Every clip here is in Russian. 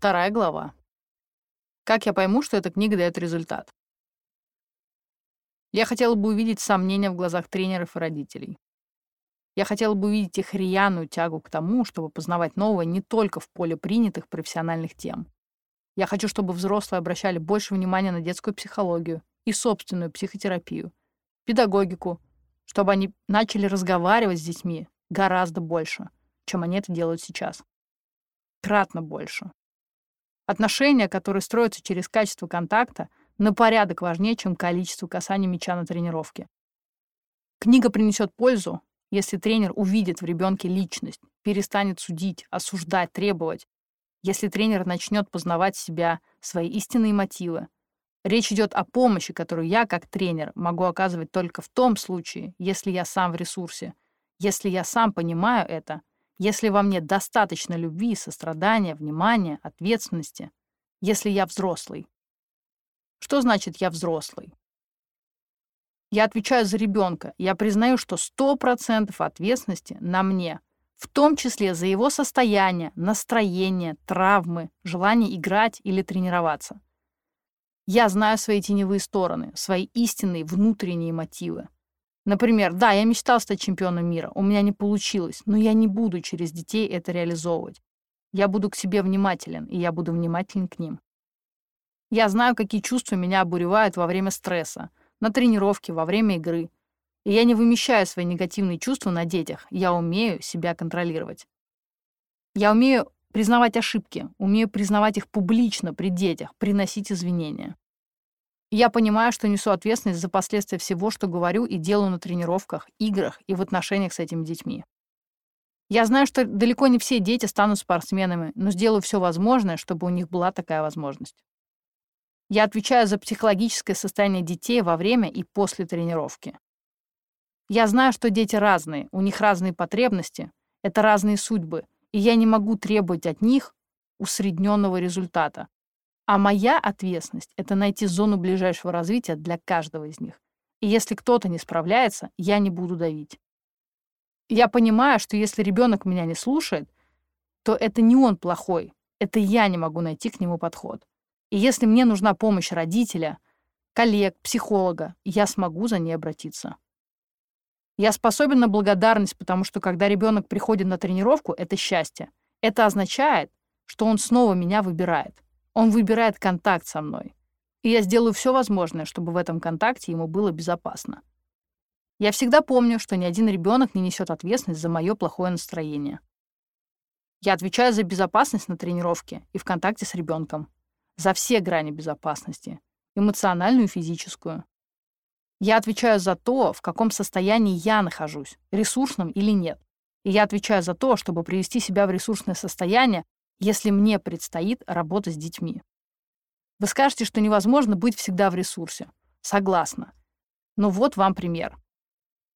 Вторая глава. Как я пойму, что эта книга дает результат? Я хотела бы увидеть сомнения в глазах тренеров и родителей. Я хотела бы увидеть их рьяную тягу к тому, чтобы познавать новое не только в поле принятых профессиональных тем. Я хочу, чтобы взрослые обращали больше внимания на детскую психологию и собственную психотерапию, педагогику, чтобы они начали разговаривать с детьми гораздо больше, чем они это делают сейчас. Кратно больше. Отношения, которые строятся через качество контакта, на порядок важнее, чем количество касаний мяча на тренировке. Книга принесет пользу, если тренер увидит в ребенке личность, перестанет судить, осуждать, требовать, если тренер начнет познавать себя, свои истинные мотивы, Речь идет о помощи, которую я, как тренер, могу оказывать только в том случае, если я сам в ресурсе, если я сам понимаю это, если во мне достаточно любви, сострадания, внимания, ответственности, если я взрослый. Что значит «я взрослый»? Я отвечаю за ребенка. Я признаю, что 100% ответственности на мне, в том числе за его состояние, настроение, травмы, желание играть или тренироваться. Я знаю свои теневые стороны, свои истинные внутренние мотивы. Например, да, я мечтал стать чемпионом мира, у меня не получилось, но я не буду через детей это реализовывать. Я буду к себе внимателен, и я буду внимателен к ним. Я знаю, какие чувства меня обуревают во время стресса, на тренировке, во время игры. И я не вымещаю свои негативные чувства на детях, я умею себя контролировать. Я умею признавать ошибки, умею признавать их публично при детях, приносить извинения. Я понимаю, что несу ответственность за последствия всего, что говорю и делаю на тренировках, играх и в отношениях с этими детьми. Я знаю, что далеко не все дети станут спортсменами, но сделаю все возможное, чтобы у них была такая возможность. Я отвечаю за психологическое состояние детей во время и после тренировки. Я знаю, что дети разные, у них разные потребности, это разные судьбы, и я не могу требовать от них усредненного результата, а моя ответственность — это найти зону ближайшего развития для каждого из них. И если кто-то не справляется, я не буду давить. Я понимаю, что если ребенок меня не слушает, то это не он плохой, это я не могу найти к нему подход. И если мне нужна помощь родителя, коллег, психолога, я смогу за ней обратиться. Я способен на благодарность, потому что когда ребенок приходит на тренировку, это счастье. Это означает, что он снова меня выбирает. Он выбирает контакт со мной. И я сделаю все возможное, чтобы в этом контакте ему было безопасно. Я всегда помню, что ни один ребенок не несет ответственность за мое плохое настроение. Я отвечаю за безопасность на тренировке и в контакте с ребенком. За все грани безопасности. Эмоциональную и физическую. Я отвечаю за то, в каком состоянии я нахожусь, ресурсном или нет. И я отвечаю за то, чтобы привести себя в ресурсное состояние, если мне предстоит работать с детьми. Вы скажете, что невозможно быть всегда в ресурсе. Согласна. Но вот вам пример.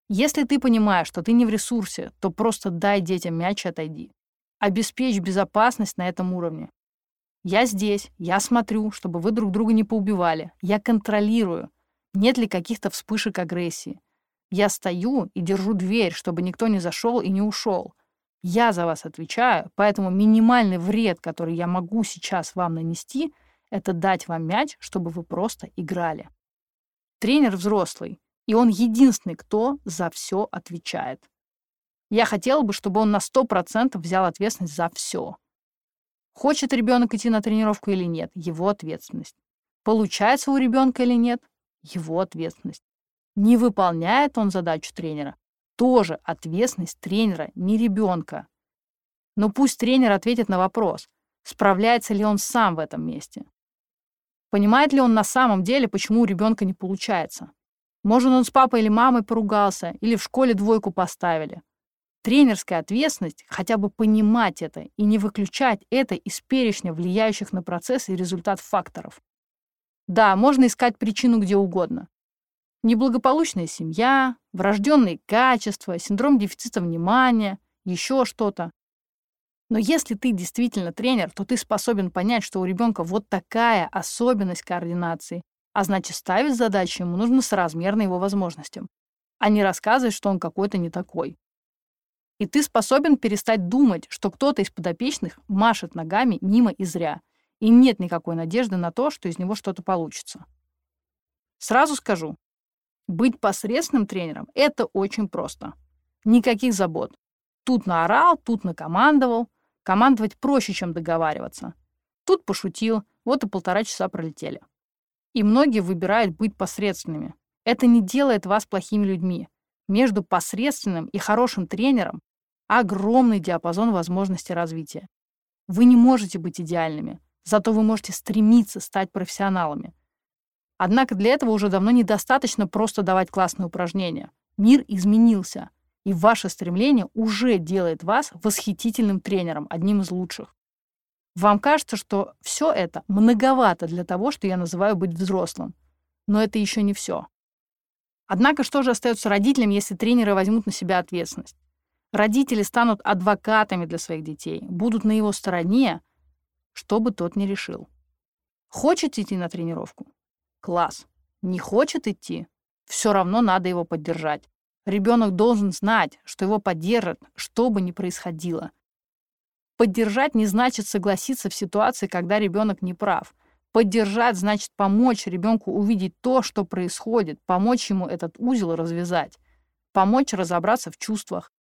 Если ты понимаешь, что ты не в ресурсе, то просто дай детям мяч и отойди. Обеспечь безопасность на этом уровне. Я здесь, я смотрю, чтобы вы друг друга не поубивали. Я контролирую, нет ли каких-то вспышек агрессии. Я стою и держу дверь, чтобы никто не зашел и не ушел. Я за вас отвечаю, поэтому минимальный вред, который я могу сейчас вам нанести, это дать вам мяч, чтобы вы просто играли. Тренер взрослый, и он единственный, кто за все отвечает. Я хотела бы, чтобы он на 100% взял ответственность за все. Хочет ребенок идти на тренировку или нет, его ответственность. Получается у ребенка или нет, его ответственность. Не выполняет он задачу тренера, тоже ответственность тренера, не ребенка. Но пусть тренер ответит на вопрос, справляется ли он сам в этом месте. Понимает ли он на самом деле, почему у ребенка не получается? Может, он с папой или мамой поругался, или в школе двойку поставили. Тренерская ответственность — хотя бы понимать это и не выключать это из перечня влияющих на процесс и результат факторов. Да, можно искать причину где угодно. Неблагополучная семья, врожденные качества, синдром дефицита внимания, еще что-то. Но если ты действительно тренер, то ты способен понять, что у ребенка вот такая особенность координации, а значит, ставить задачи ему нужно соразмерно его возможностям, а не рассказывать, что он какой-то не такой. И ты способен перестать думать, что кто-то из подопечных машет ногами мимо и зря, и нет никакой надежды на то, что из него что-то получится. Сразу скажу, быть посредственным тренером – это очень просто. Никаких забот. Тут наорал, тут накомандовал. Командовать проще, чем договариваться. Тут пошутил, вот и полтора часа пролетели. И многие выбирают быть посредственными. Это не делает вас плохими людьми. Между посредственным и хорошим тренером огромный диапазон возможностей развития. Вы не можете быть идеальными, зато вы можете стремиться стать профессионалами. Однако для этого уже давно недостаточно просто давать классные упражнения. Мир изменился, и ваше стремление уже делает вас восхитительным тренером, одним из лучших. Вам кажется, что все это многовато для того, что я называю быть взрослым. Но это еще не все. Однако что же остается родителям, если тренеры возьмут на себя ответственность? Родители станут адвокатами для своих детей, будут на его стороне, что бы тот ни решил. Хочет идти на тренировку? Класс. Не хочет идти? Все равно надо его поддержать. Ребенок должен знать, что его поддержат, что бы ни происходило. Поддержать не значит согласиться в ситуации, когда ребенок не прав. Поддержать значит помочь ребенку увидеть то, что происходит, помочь ему этот узел развязать, помочь разобраться в чувствах.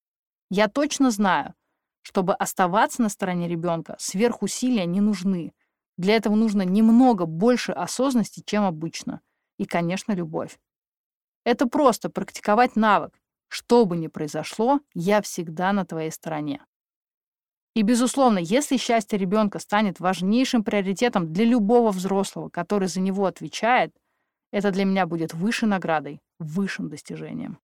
Я точно знаю, чтобы оставаться на стороне ребенка, сверхусилия не нужны. Для этого нужно немного больше осознанности, чем обычно. И, конечно, любовь. Это просто практиковать навык. Что бы ни произошло, я всегда на твоей стороне. И, безусловно, если счастье ребенка станет важнейшим приоритетом для любого взрослого, который за него отвечает, это для меня будет высшей наградой, высшим достижением.